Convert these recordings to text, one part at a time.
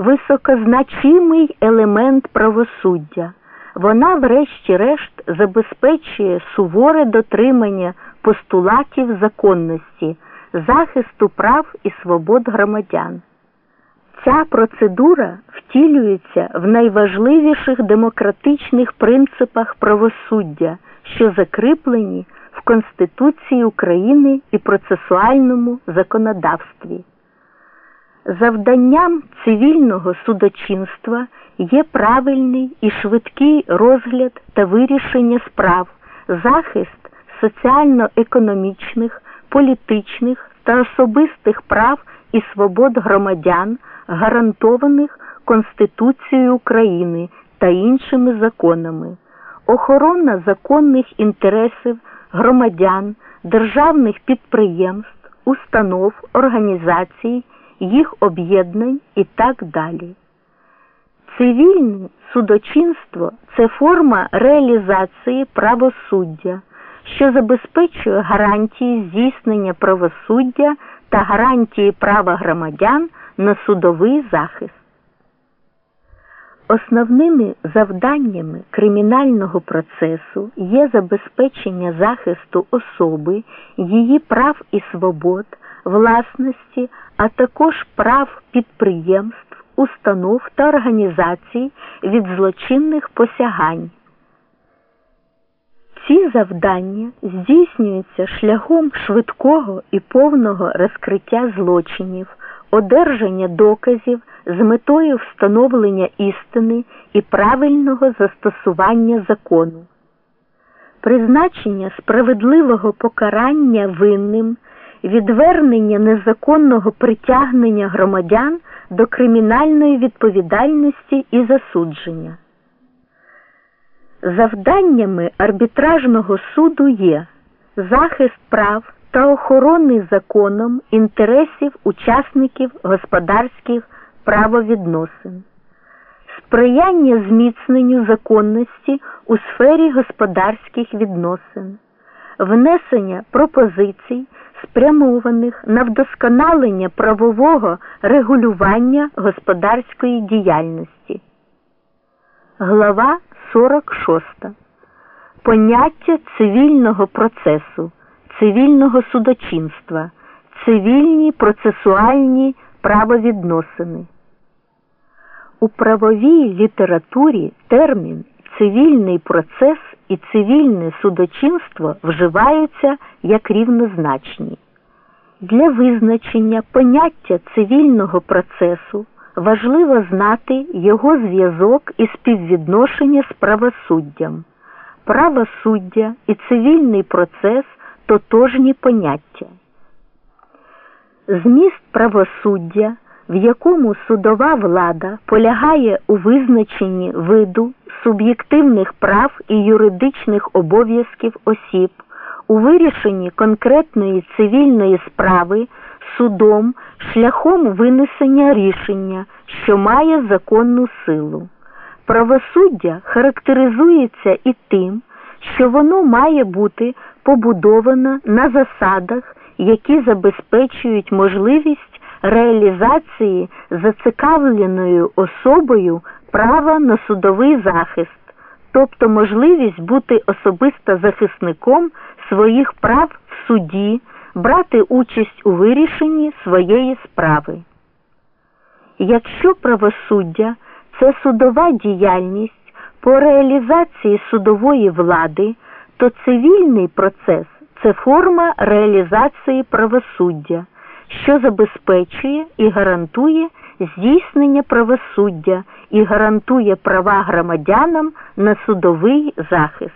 високозначимий елемент правосуддя. Вона, врешті-решт, забезпечує суворе дотримання постулатів законності, захисту прав і свобод громадян. Ця процедура втілюється в найважливіших демократичних принципах правосуддя, що закріплені в Конституції України і процесуальному законодавстві. Завданням цивільного судочинства є правильний і швидкий розгляд та вирішення справ, захист соціально-економічних, політичних та особистих прав і свобод громадян, гарантованих Конституцією України та іншими законами, охорона законних інтересів громадян, державних підприємств, установ, організацій, їх об'єднань і так далі. Цивільне судочинство це форма реалізації правосуддя, що забезпечує гарантії здійснення правосуддя та гарантії права громадян на судовий захист. Основними завданнями кримінального процесу є забезпечення захисту особи, її прав і свобод, власності, а також прав підприємств, установ та організацій від злочинних посягань. Ці завдання здійснюються шляхом швидкого і повного розкриття злочинів, одержання доказів з метою встановлення істини і правильного застосування закону, призначення справедливого покарання винним, відвернення незаконного притягнення громадян до кримінальної відповідальності і засудження. Завданнями арбітражного суду є захист прав та охорони законом інтересів учасників господарських правовідносин, сприяння зміцненню законності у сфері господарських відносин, внесення пропозицій, спрямованих на вдосконалення правового регулювання господарської діяльності. Глава 46. Поняття цивільного процесу, цивільного судочинства, цивільні процесуальні правовідносини. У правовій літературі термін цивільний процес і цивільне судочинство вживаються як рівнозначні. Для визначення поняття цивільного процесу важливо знати його зв'язок і співвідношення з правосуддям. Правосуддя і цивільний процес тотожні поняття. Зміст правосуддя, в якому судова влада полягає у визначенні виду суб'єктивних прав і юридичних обов'язків осіб, у вирішенні конкретної цивільної справи судом шляхом винесення рішення, що має законну силу. Правосуддя характеризується і тим, що воно має бути побудовано на засадах, які забезпечують можливість реалізації зацікавленою особою права на судовий захист, тобто можливість бути особисто захисником своїх прав в суді, брати участь у вирішенні своєї справи. Якщо правосуддя це судова діяльність по реалізації судової влади, то цивільний процес це форма реалізації правосуддя, що забезпечує і гарантує здійснення правосуддя і гарантує права громадянам на судовий захист.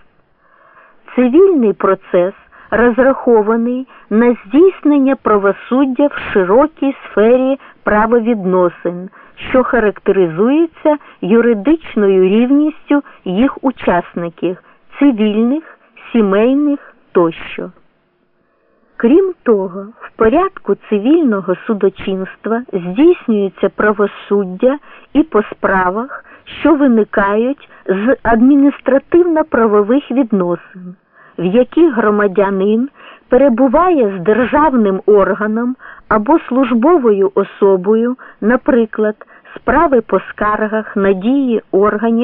Цивільний процес розрахований на здійснення правосуддя в широкій сфері правовідносин, що характеризується юридичною рівністю їх учасників цивільних, сімейних тощо. Крім того, в порядку цивільного судочинства здійснюється правосуддя і по справах, що виникають з адміністративно-правових відносин, в яких громадянин перебуває з державним органом або службовою особою, наприклад, справи по скаргах, надії органів